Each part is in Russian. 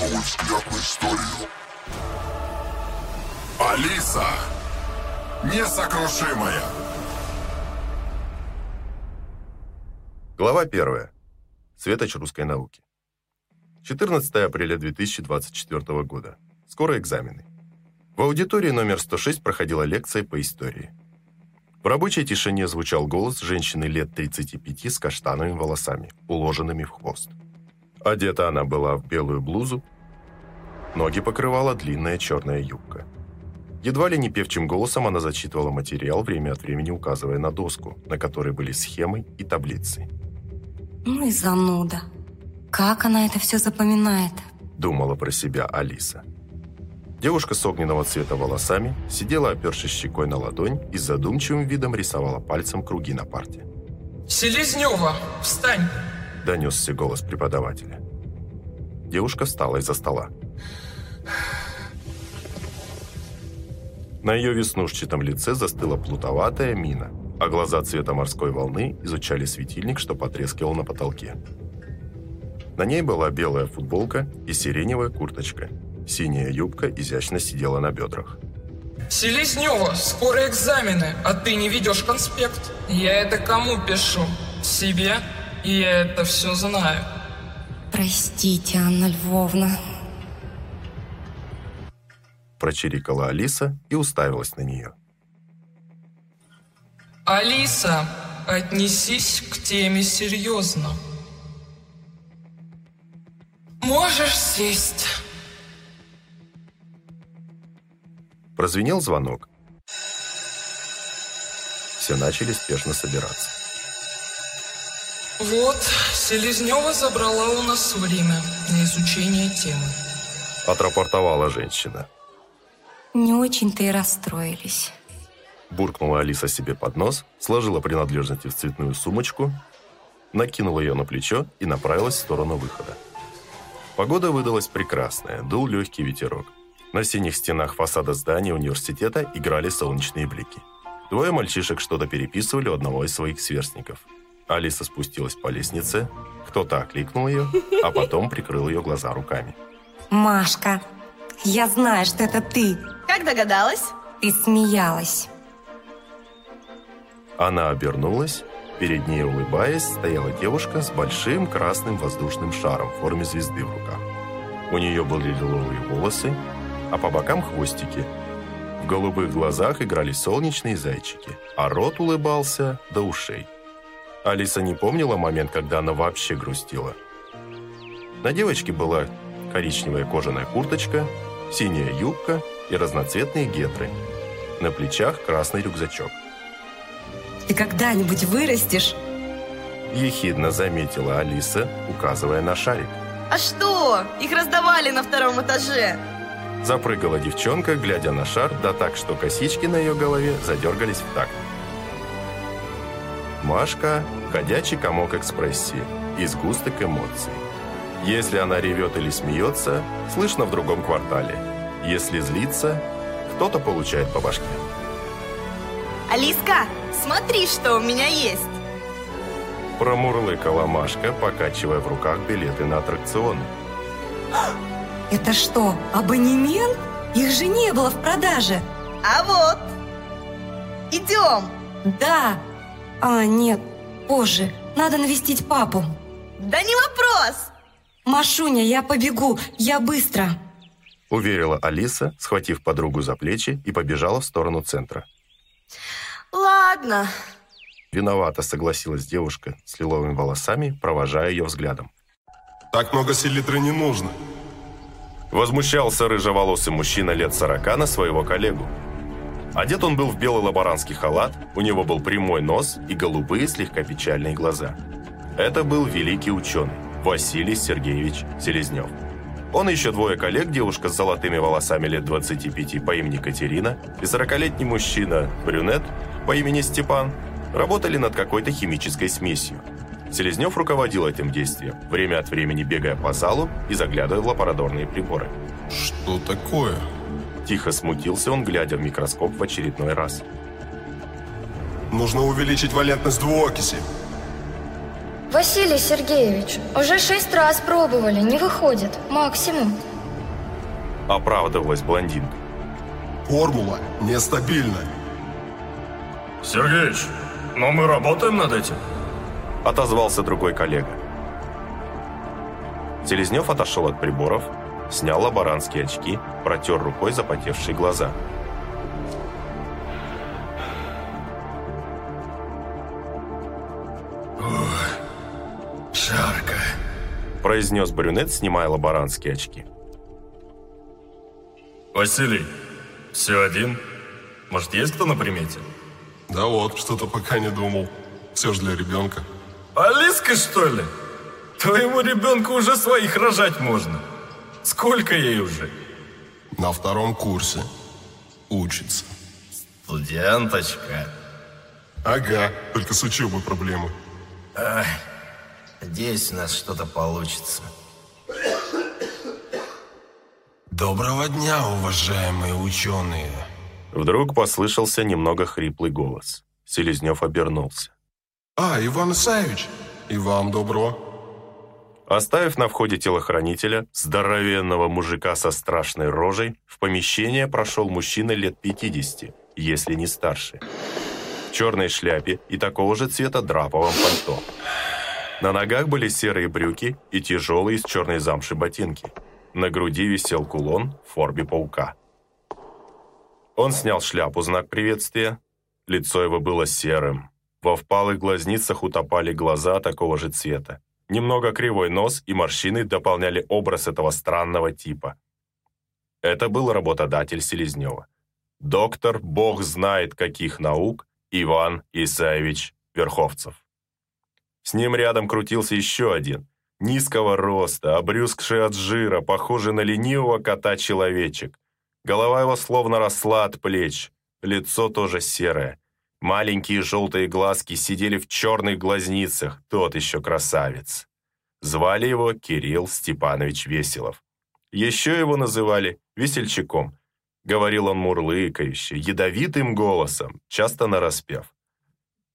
Новый взгляд историю. Алиса! Несокрушимая! Глава 1. Светоч русской науки. 14 апреля 2024 года. Скоро экзамены. В аудитории номер 106 проходила лекция по истории. В рабочей тишине звучал голос женщины лет 35 с каштановыми волосами, уложенными в хвост. Одета она была в белую блузу, ноги покрывала длинная черная юбка. Едва ли не певчим голосом она зачитывала материал, время от времени указывая на доску, на которой были схемы и таблицы. Ну и зануда. Как она это все запоминает? Думала про себя Алиса. Девушка с огненного цвета волосами сидела, опершись щекой на ладонь и с задумчивым видом рисовала пальцем круги на парте. «Селезнева, встань!» – донесся голос преподавателя. Девушка встала из-за стола. На ее веснушчатом лице застыла плутоватая мина, а глаза цвета морской волны изучали светильник, что потрескивал на потолке. На ней была белая футболка и сиреневая курточка – Синяя юбка изящно сидела на бедрах. Селезнева, скоро экзамены, а ты не ведешь конспект. Я это кому пишу? Себе? И я это все знаю. Простите, Анна Львовна. Прочирикала Алиса и уставилась на нее. Алиса, отнесись к теме серьезно. Можешь сесть. Прозвенел звонок. Все начали спешно собираться. Вот, Селезнева забрала у нас время на изучение темы. Отрапортовала женщина. Не очень-то и расстроились. Буркнула Алиса себе под нос, сложила принадлежности в цветную сумочку, накинула ее на плечо и направилась в сторону выхода. Погода выдалась прекрасная, дул легкий ветерок. На синих стенах фасада здания университета играли солнечные блики. Двое мальчишек что-то переписывали у одного из своих сверстников. Алиса спустилась по лестнице, кто-то окликнул ее, а потом прикрыл ее глаза руками. «Машка, я знаю, что это ты!» «Как догадалась?» «Ты смеялась!» Она обернулась. Перед ней, улыбаясь, стояла девушка с большим красным воздушным шаром в форме звезды в руках. У нее были лиловые волосы, а по бокам хвостики. В голубых глазах играли солнечные зайчики, а рот улыбался до ушей. Алиса не помнила момент, когда она вообще грустила. На девочке была коричневая кожаная курточка, синяя юбка и разноцветные гетры. На плечах красный рюкзачок. «Ты когда-нибудь вырастешь?» Ехидно заметила Алиса, указывая на шарик. «А что? Их раздавали на втором этаже!» Запрыгала девчонка, глядя на шар, да так, что косички на ее голове задергались в такт. Машка – ходячий комок экспрессии и сгусток эмоций. Если она ревет или смеется, слышно в другом квартале. Если злится, кто-то получает по башке. «Алиска, смотри, что у меня есть!» Промурлыкала Машка, покачивая в руках билеты на аттракционы. Это что, абонемент? Их же не было в продаже. А вот. Идем. Да. А, нет, позже. Надо навестить папу. Да не вопрос. Машуня, я побегу. Я быстро. Уверила Алиса, схватив подругу за плечи и побежала в сторону центра. Ладно. Виновата согласилась девушка с лиловыми волосами, провожая ее взглядом. Так много селитры не нужно. Возмущался рыжеволосый мужчина лет сорока на своего коллегу. Одет он был в белый лаборантский халат, у него был прямой нос и голубые слегка печальные глаза. Это был великий ученый Василий Сергеевич Селезнев. Он и еще двое коллег, девушка с золотыми волосами лет 25 по имени Катерина и 40-летний мужчина, брюнет по имени Степан, работали над какой-то химической смесью – Селезнев руководил этим действием, время от времени бегая по залу и заглядывая в лабораторные приборы. «Что такое?» Тихо смутился он, глядя в микроскоп в очередной раз. «Нужно увеличить валентность двуокиси». Василий Сергеевич, уже шесть раз пробовали, не выходит. Максимум. Оправдывалась блондинка. Формула нестабильна. Сергеич, но мы работаем над этим. Отозвался другой коллега. Селезнев отошел от приборов, снял лаборантские очки, протер рукой запотевшие глаза. Жарко. произнес брюнет, снимая лаборантские очки. Василий, все один? Может, есть кто на примете? Да вот, что-то пока не думал. Все же для ребенка. Алиска, что ли? Твоему ребенку уже своих рожать можно. Сколько ей уже? На втором курсе. Учится. Студенточка. Ага, только с учебой проблемы. Надеюсь, у нас что-то получится. Доброго дня, уважаемые ученые. Вдруг послышался немного хриплый голос. Селезнев обернулся. А, Иван Исаевич, и вам добро. Оставив на входе телохранителя, здоровенного мужика со страшной рожей, в помещение прошел мужчина лет 50, если не старше. В черной шляпе и такого же цвета драповом пальто. На ногах были серые брюки и тяжелые из черной замши ботинки. На груди висел кулон в форме паука. Он снял шляпу знак приветствия. Лицо его было серым. Во впалых глазницах утопали глаза такого же цвета. Немного кривой нос и морщины дополняли образ этого странного типа. Это был работодатель Селезнева. Доктор, бог знает каких наук, Иван Исаевич Верховцев. С ним рядом крутился еще один, низкого роста, обрюзгший от жира, похожий на ленивого кота-человечек. Голова его словно росла от плеч, лицо тоже серое. Маленькие желтые глазки сидели в черных глазницах, тот еще красавец. Звали его Кирилл Степанович Веселов. Еще его называли Весельчаком. Говорил он мурлыкающе, ядовитым голосом, часто нараспев.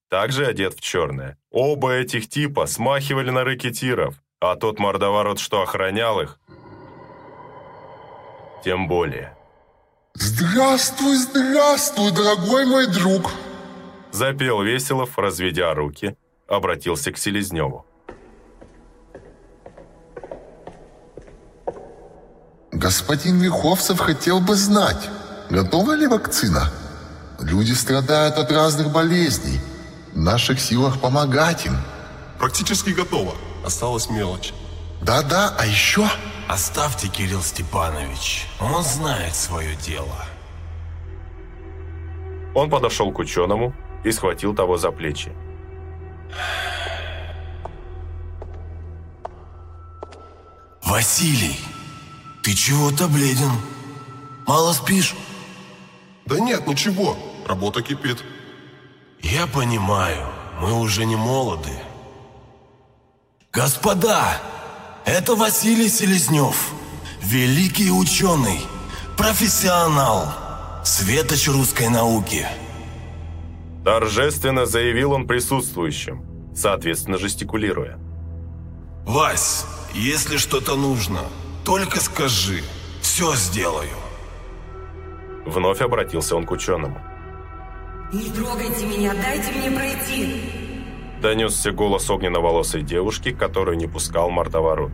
Также одет в черное. Оба этих типа смахивали на рэкетиров, а тот мордоворот, что охранял их, тем более. Здравствуй, здравствуй, дорогой мой друг. Запел Веселов, разведя руки, обратился к Селезневу. Господин Верховцев хотел бы знать, готова ли вакцина? Люди страдают от разных болезней. В наших силах помогать им. Практически готово. Осталась мелочь. Да-да, а еще... Оставьте, Кирилл Степанович. Он знает свое дело. Он подошел к ученому и схватил того за плечи. Василий, ты чего-то бледен. Мало спишь? Да нет, ничего. Работа кипит. Я понимаю, мы уже не молоды. Господа, это Василий Селезнев, великий ученый, профессионал, светоч русской науки. Торжественно заявил он присутствующим, соответственно жестикулируя. Вась, если что-то нужно, только скажи, все сделаю. Вновь обратился он к ученому. Не трогайте меня, дайте мне пройти. Донесся голос огненно-волосой девушки, которую не пускал мордоворот.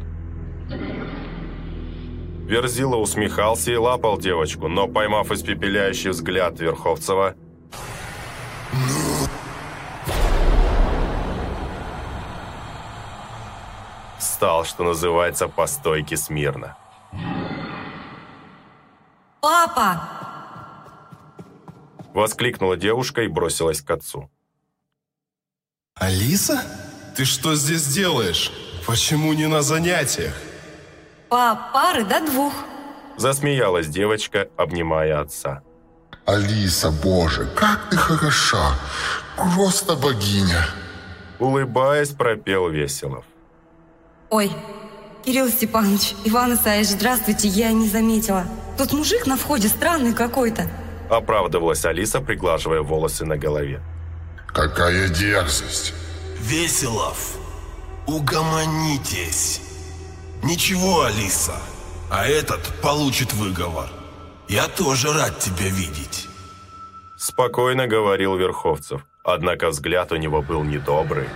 Верзила усмехался и лапал девочку, но, поймав испепеляющий взгляд Верховцева, стал, что называется, по стойке смирно. Папа! Воскликнула девушка и бросилась к отцу. Алиса? Ты что здесь делаешь? Почему не на занятиях? Пап, пары до двух. Засмеялась девочка, обнимая отца. Алиса, боже, как ты хороша. Просто богиня. Улыбаясь, пропел Веселов. Ой, Кирилл Степанович, Иван Исаевич, здравствуйте, я не заметила. Тут мужик на входе странный какой-то. Оправдывалась Алиса, приглаживая волосы на голове. Какая дерзость. Веселов, Угомонитесь. Ничего, Алиса, а этот получит выговор. Я тоже рад тебя видеть. Спокойно говорил Верховцев, однако взгляд у него был недобрый.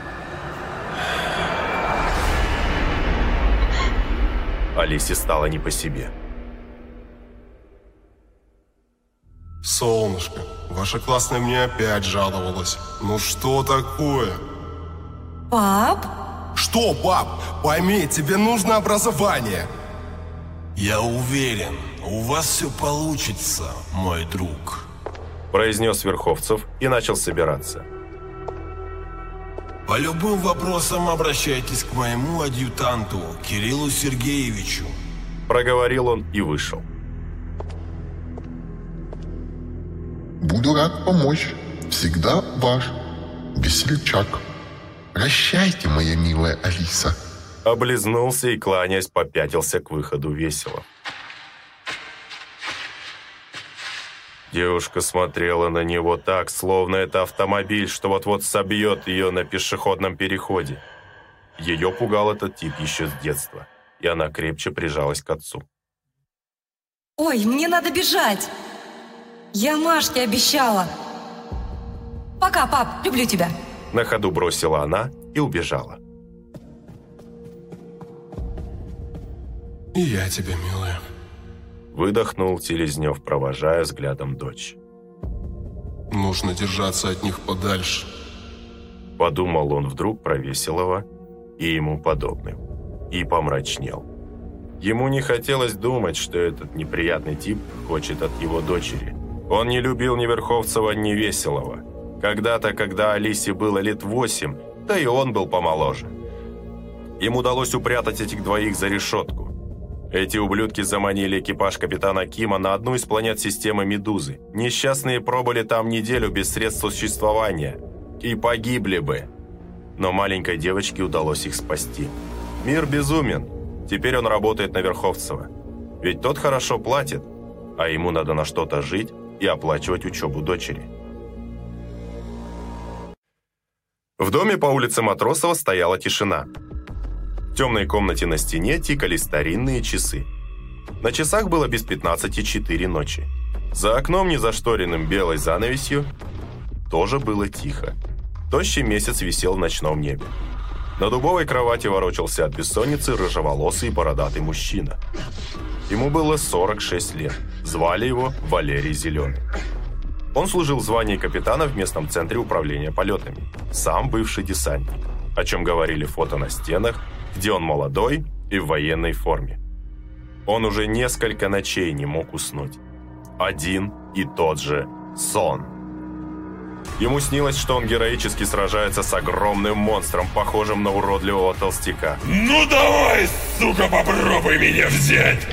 Алисе стало не по себе. Солнышко, ваша классная мне опять жаловалась. Ну что такое? Пап? Что, пап? Пойми, тебе нужно образование. Я уверен, у вас все получится, мой друг. Произнес Верховцев и начал собираться. По любым вопросам обращайтесь к моему адъютанту, Кириллу Сергеевичу. Проговорил он и вышел. Буду рад помочь. Всегда ваш весельчак. Прощайте, моя милая Алиса. Облизнулся и, кланяясь, попятился к выходу весело. Девушка смотрела на него так, словно это автомобиль, что вот-вот собьет ее на пешеходном переходе. Ее пугал этот тип еще с детства, и она крепче прижалась к отцу. Ой, мне надо бежать. Я Машке обещала. Пока, пап, люблю тебя. На ходу бросила она и убежала. И я тебя, милая. Выдохнул Телезнев, провожая взглядом дочь. Нужно держаться от них подальше. Подумал он вдруг про Веселого и ему подобным. И помрачнел. Ему не хотелось думать, что этот неприятный тип хочет от его дочери. Он не любил ни Верховцева, ни Веселого. Когда-то, когда Алисе было лет восемь, да и он был помоложе. Им удалось упрятать этих двоих за решетку. Эти ублюдки заманили экипаж капитана Кима на одну из планет системы Медузы. Несчастные пробыли там неделю без средств существования. И погибли бы. Но маленькой девочке удалось их спасти. Мир безумен. Теперь он работает на Верховцева. Ведь тот хорошо платит, а ему надо на что-то жить и оплачивать учебу дочери. В доме по улице Матросова стояла тишина. В темной комнате на стене тикали старинные часы. На часах было без 15 4 ночи. За окном, незашторенным белой занавесью, тоже было тихо. Тощий месяц висел в ночном небе. На дубовой кровати ворочался от бессонницы рыжеволосый бородатый мужчина. Ему было 46 лет. Звали его Валерий Зеленый. Он служил в звании капитана в местном центре управления полетами. Сам бывший десантник. О чем говорили фото на стенах, где он молодой и в военной форме. Он уже несколько ночей не мог уснуть. Один и тот же сон. Ему снилось, что он героически сражается с огромным монстром, похожим на уродливого толстяка. Ну давай, сука, попробуй меня взять!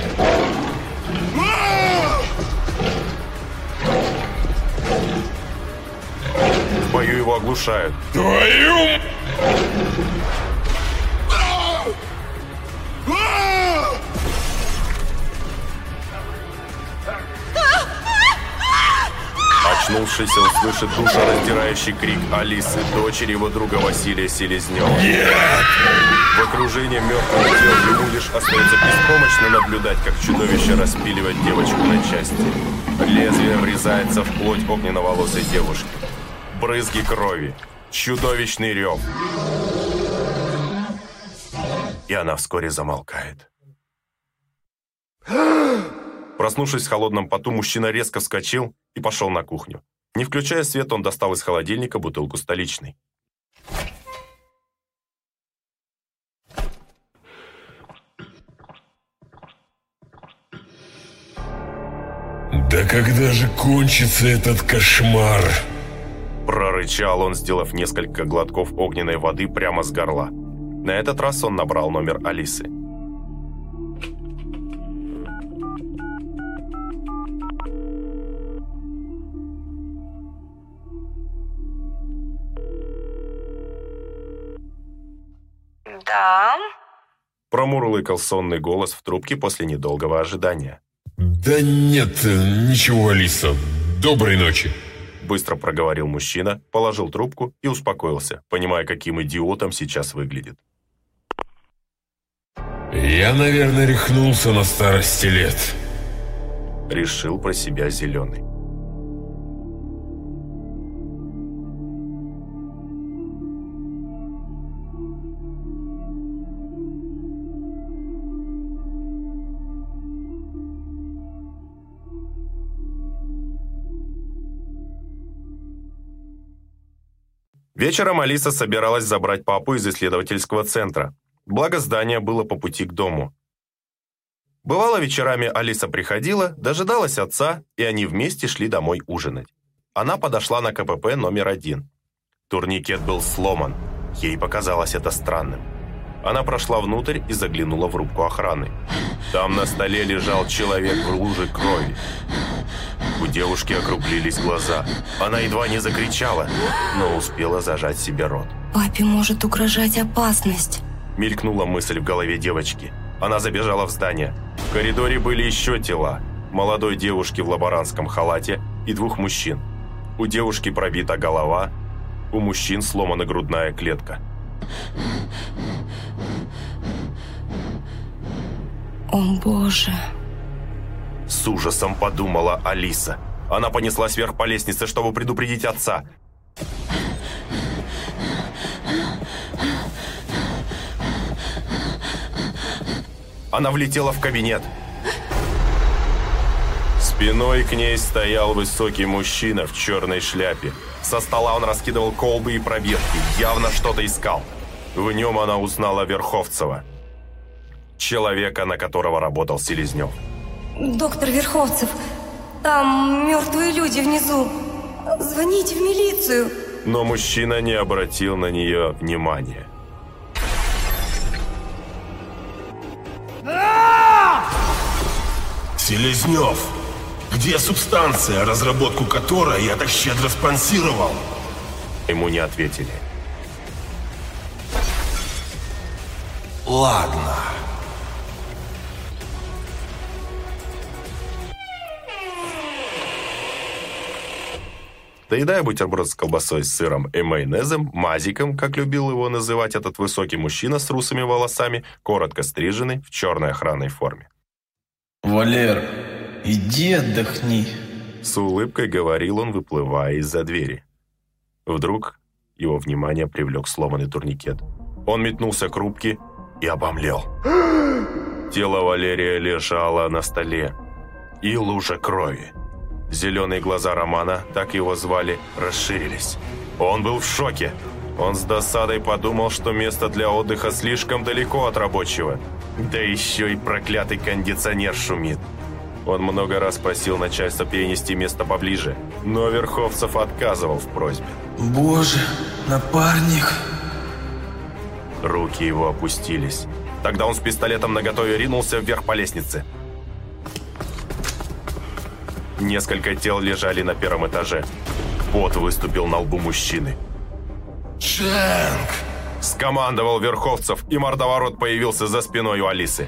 В бою его оглушают. Твою... Очнувшись, он слышит душераздирающий крик Алисы, дочери его друга Василия Селезнева. Нет! В окружении мертвого тела ему лишь остается беспомощно наблюдать, как чудовище распиливает девочку на части. Лезвие врезается в плоть огненно-волосой девушки. Брызги крови. Чудовищный рев. И она вскоре замолкает. Проснувшись в холодном поту, мужчина резко вскочил и пошел на кухню. Не включая свет, он достал из холодильника бутылку столичной. Да когда же кончится этот кошмар? Прорычал он, сделав несколько глотков огненной воды прямо с горла. На этот раз он набрал номер Алисы. Промурлыкал сонный голос в трубке после недолгого ожидания. Да нет, ничего, Алиса. Доброй ночи. Быстро проговорил мужчина, положил трубку и успокоился, понимая, каким идиотом сейчас выглядит. Я, наверное, рехнулся на старости лет. Решил про себя Зеленый. Вечером Алиса собиралась забрать папу из исследовательского центра. Благо здание было по пути к дому. Бывало, вечерами Алиса приходила, дожидалась отца, и они вместе шли домой ужинать. Она подошла на КПП номер один. Турникет был сломан. Ей показалось это странным. Она прошла внутрь и заглянула в рубку охраны. Там на столе лежал человек в луже крови. У девушки округлились глаза. Она едва не закричала, но успела зажать себе рот. Папе может угрожать опасность. Мелькнула мысль в голове девочки. Она забежала в здание. В коридоре были еще тела. Молодой девушки в лаборантском халате и двух мужчин. У девушки пробита голова, у мужчин сломана грудная клетка. О боже. С ужасом подумала Алиса. Она понеслась вверх по лестнице, чтобы предупредить отца. Она влетела в кабинет. Спиной к ней стоял высокий мужчина в черной шляпе. Со стола он раскидывал колбы и пробирки, явно что-то искал. В нем она узнала Верховцева, человека, на которого работал Селезнев. Доктор Верховцев, там мертвые люди внизу. Звоните в милицию. Но мужчина не обратил на нее внимания. Селезнев, где субстанция, разработку которой я так щедро спонсировал? Ему не ответили. Ладно. Доедая бутерброд с колбасой, с сыром и майонезом, мазиком, как любил его называть этот высокий мужчина с русыми волосами, коротко стриженный, в черной охранной форме. «Валер, иди отдохни», — с улыбкой говорил он, выплывая из-за двери. Вдруг его внимание привлек сломанный турникет. Он метнулся к рубке и обомлел. Тело Валерия лежало на столе. И лужа крови. Зеленые глаза Романа, так его звали, расширились. Он был в шоке. Он с досадой подумал, что место для отдыха слишком далеко от рабочего. Да еще и проклятый кондиционер шумит. Он много раз просил начальство перенести место поближе, но Верховцев отказывал в просьбе. «Боже, напарник!» Руки его опустились. Тогда он с пистолетом наготове ринулся вверх по лестнице. Несколько тел лежали на первом этаже. Пот выступил на лбу мужчины. «Шенк!» Скомандовал Верховцев, и мордоворот появился за спиной у Алисы.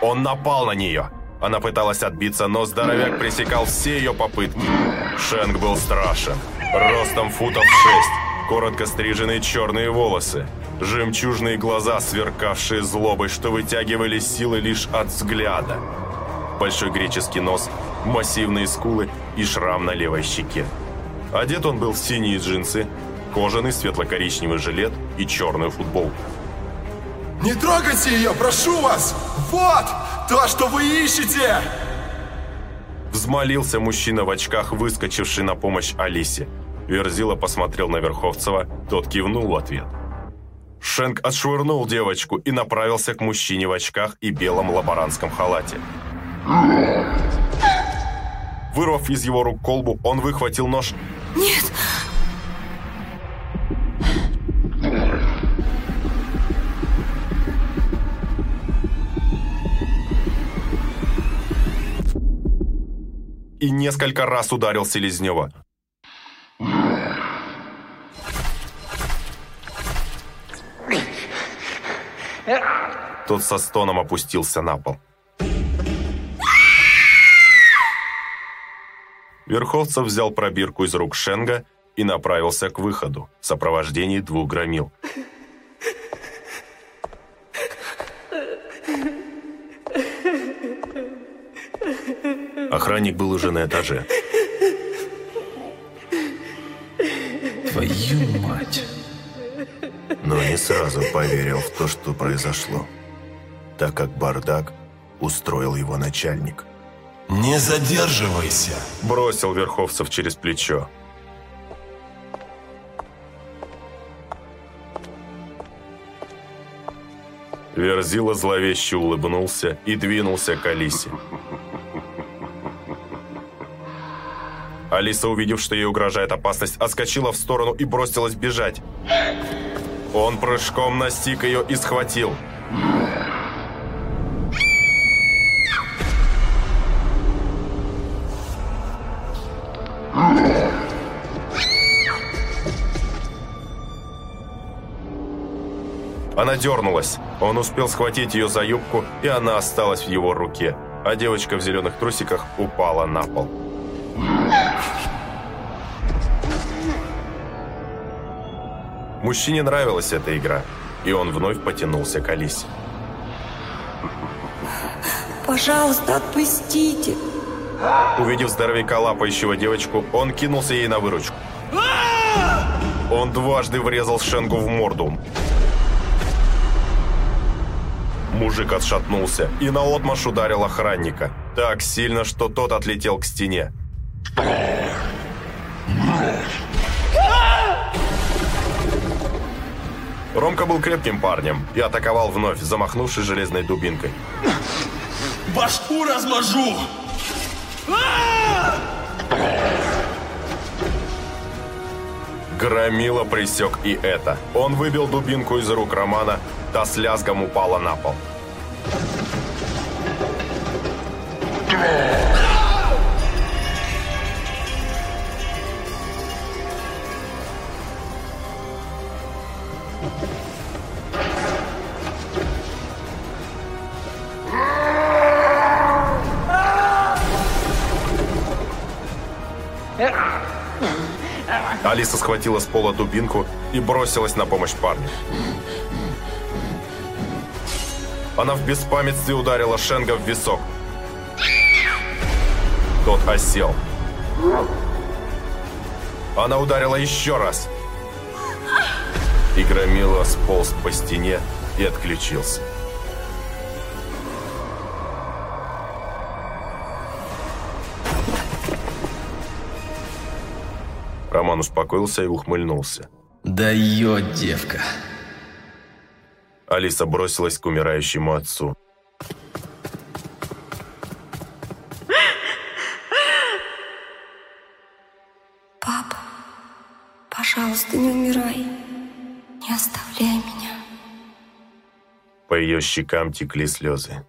Он напал на нее. Она пыталась отбиться, но здоровяк пресекал все ее попытки. Шенк был страшен. Ростом футов шесть. Коротко стриженные черные волосы. Жемчужные глаза, сверкавшие злобой, что вытягивали силы лишь от взгляда. Большой греческий нос, массивные скулы и шрам на левой щеке. Одет он был в синие джинсы, кожаный светло-коричневый жилет и черную футболку. Не трогайте ее, прошу вас! Вот то, что вы ищете! Взмолился мужчина в очках, выскочивший на помощь Алисе. Верзила посмотрел на Верховцева, тот кивнул в ответ. Шенк отшвырнул девочку и направился к мужчине в очках и белом лаборантском халате. Вырвав из его рук колбу, он выхватил нож. Нет! И несколько раз ударил Селезнева. Тот со стоном опустился на пол. Верховцев взял пробирку из рук Шенга и направился к выходу в сопровождении двух громил. Охранник был уже на этаже. Твою мать! Но не сразу поверил в то, что произошло, так как бардак устроил его начальник – не задерживайся. Бросил Верховцев через плечо. Верзила зловеще улыбнулся и двинулся к Алисе. Алиса, увидев, что ей угрожает опасность, отскочила в сторону и бросилась бежать. Он прыжком настиг ее и схватил. Она дернулась. Он успел схватить ее за юбку, и она осталась в его руке, а девочка в зеленых трусиках упала на пол. Мужчине нравилась эта игра, и он вновь потянулся к Алисе. Пожалуйста, отпустите. Увидев здоровяка лапающего девочку, он кинулся ей на выручку. Он дважды врезал Шенгу в морду. Мужик отшатнулся и наотмашь ударил охранника. Так сильно, что тот отлетел к стене. Ромка был крепким парнем и атаковал вновь, замахнувшись железной дубинкой. Башку размажу! Громила присек и это. Он выбил дубинку из рук Романа, та с лязгом упала на пол. Алиса схватила с пола дубинку и бросилась на помощь парню. Она в беспамятстве ударила Шенга в висок. Тот осел. Она ударила еще раз. И Громила сполз по стене и отключился. Роман успокоился и ухмыльнулся. Дает девка. Алиса бросилась к умирающему отцу. Папа, пожалуйста, не умирай. Не оставляй меня. По ее щекам текли слезы.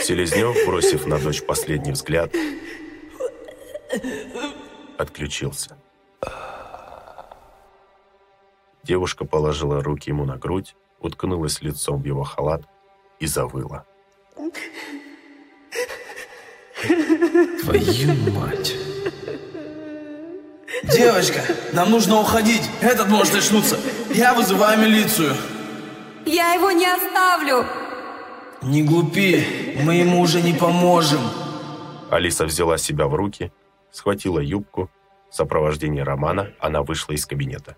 Селезнев, бросив на дочь последний взгляд, отключился. Девушка положила руки ему на грудь, уткнулась лицом в его халат и завыла. Твою мать. Девочка, нам нужно уходить. Этот может очнуться. Я вызываю милицию. Я его не оставлю. Не глупи, мы ему уже не поможем. Алиса взяла себя в руки, схватила юбку. В сопровождении Романа она вышла из кабинета.